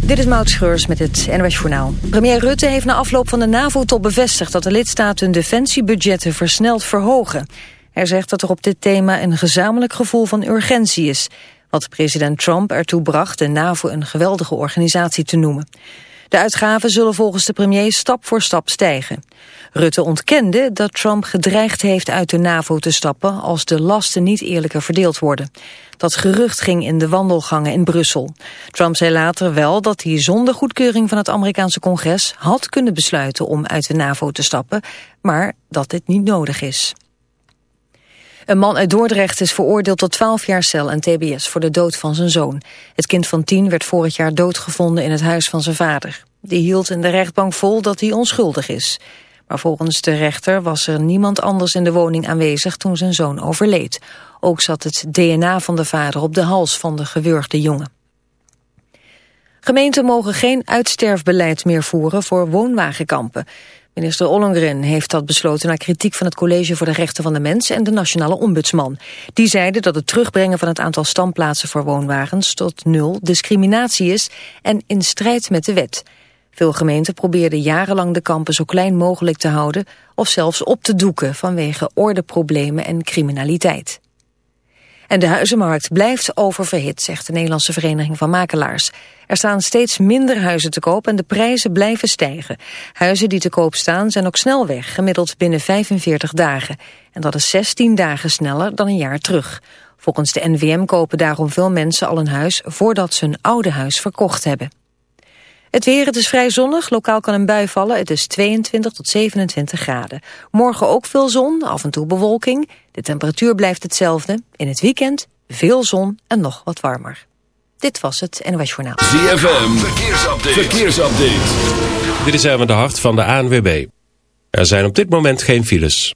Dit is Maud Schreurs met het NOS Journaal. Premier Rutte heeft na afloop van de NAVO-top bevestigd... dat de lidstaten hun defensiebudgetten versneld verhogen. Hij zegt dat er op dit thema een gezamenlijk gevoel van urgentie is... wat president Trump ertoe bracht de NAVO een geweldige organisatie te noemen. De uitgaven zullen volgens de premier stap voor stap stijgen. Rutte ontkende dat Trump gedreigd heeft uit de NAVO te stappen als de lasten niet eerlijker verdeeld worden. Dat gerucht ging in de wandelgangen in Brussel. Trump zei later wel dat hij zonder goedkeuring van het Amerikaanse congres had kunnen besluiten om uit de NAVO te stappen, maar dat dit niet nodig is. Een man uit Dordrecht is veroordeeld tot 12 jaar cel en tbs voor de dood van zijn zoon. Het kind van 10 werd vorig jaar doodgevonden in het huis van zijn vader. Die hield in de rechtbank vol dat hij onschuldig is. Maar volgens de rechter was er niemand anders in de woning aanwezig toen zijn zoon overleed. Ook zat het DNA van de vader op de hals van de gewurgde jongen. Gemeenten mogen geen uitsterfbeleid meer voeren voor woonwagenkampen. Minister Ollongren heeft dat besloten na kritiek van het College voor de Rechten van de Mens en de Nationale Ombudsman. Die zeiden dat het terugbrengen van het aantal standplaatsen voor woonwagens tot nul discriminatie is en in strijd met de wet. Veel gemeenten probeerden jarenlang de kampen zo klein mogelijk te houden of zelfs op te doeken vanwege ordeproblemen en criminaliteit. En de huizenmarkt blijft oververhit, zegt de Nederlandse Vereniging van Makelaars. Er staan steeds minder huizen te koop en de prijzen blijven stijgen. Huizen die te koop staan zijn ook snel weg, gemiddeld binnen 45 dagen. En dat is 16 dagen sneller dan een jaar terug. Volgens de NVM kopen daarom veel mensen al een huis voordat ze hun oude huis verkocht hebben. Het weer, het is vrij zonnig, lokaal kan een bui vallen. Het is 22 tot 27 graden. Morgen ook veel zon, af en toe bewolking. De temperatuur blijft hetzelfde. In het weekend veel zon en nog wat warmer. Dit was het NOS Journaal. ZFM, verkeersupdate. verkeersupdate. Dit is even de hart van de ANWB. Er zijn op dit moment geen files.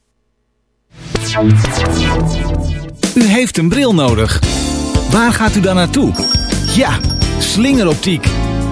U heeft een bril nodig. Waar gaat u dan naartoe? Ja, slingeroptiek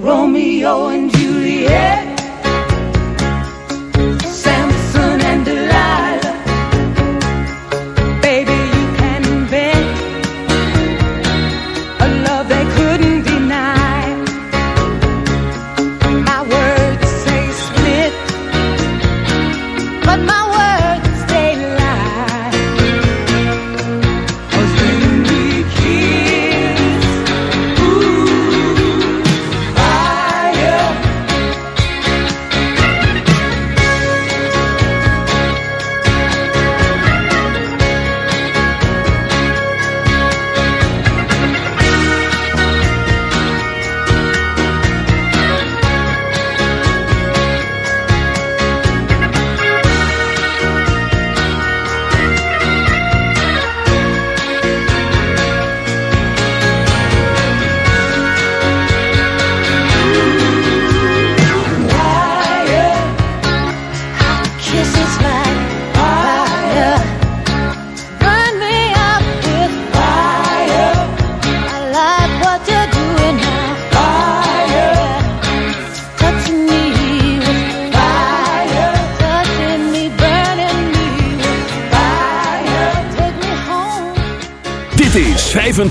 Romeo and Juliet.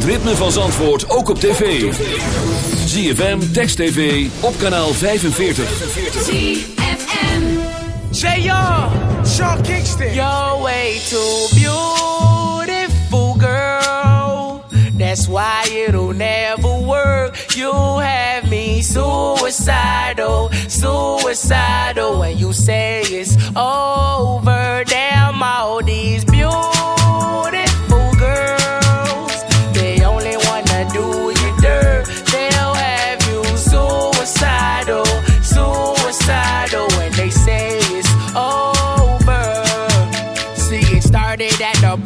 het ritme van Zandvoort ook op tv. ZFM, Text TV, op kanaal 45. Say y'all, Sean Kingston. You're way too beautiful, girl. That's why it'll never work. You have me suicidal, suicidal. When you say it's over, damn all these beautiful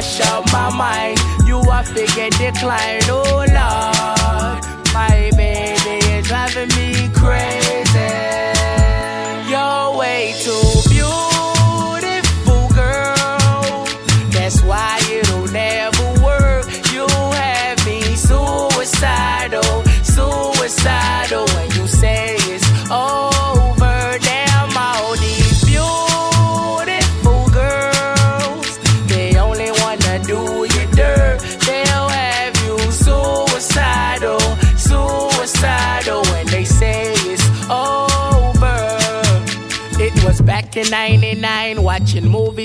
Mash up my mind. You are figure decline. Oh, Lord. My baby is driving me crazy.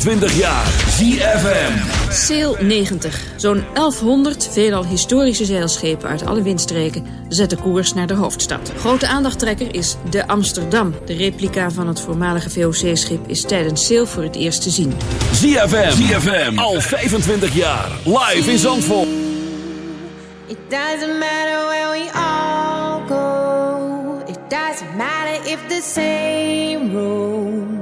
25 jaar ZFM. Sail 90. Zo'n 1100 veelal historische zeilschepen uit alle windstreken zetten koers naar de hoofdstad. Grote aandachttrekker is de Amsterdam. De replica van het voormalige VOC-schip is tijdens Sail voor het eerst te zien. ZFM. ZFM. Al 25 jaar. Live in Zandvoort. It doesn't matter where we all go. It doesn't matter if the same road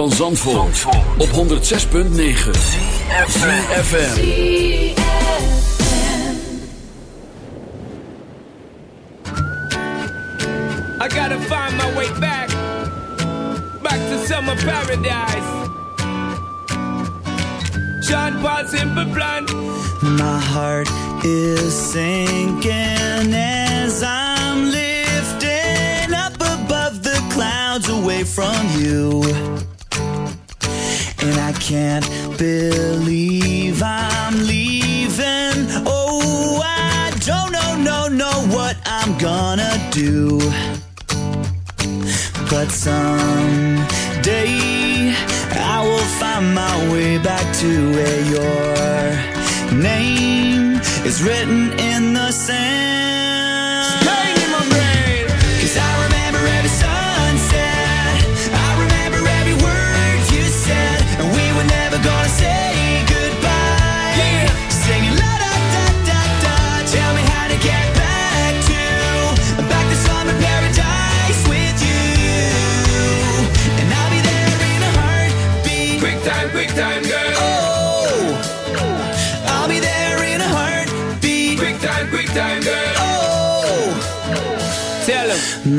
van Zandvoort, Zandvoort. op 106.9 I gotta find my way back. Back to summer paradise. John simple plan. My heart is sinking as I'm lifting up above the clouds away from you. And I can't believe I'm leaving. Oh, I don't know, no, no, what I'm gonna do. But someday I will find my way back to where your name is written in the sand.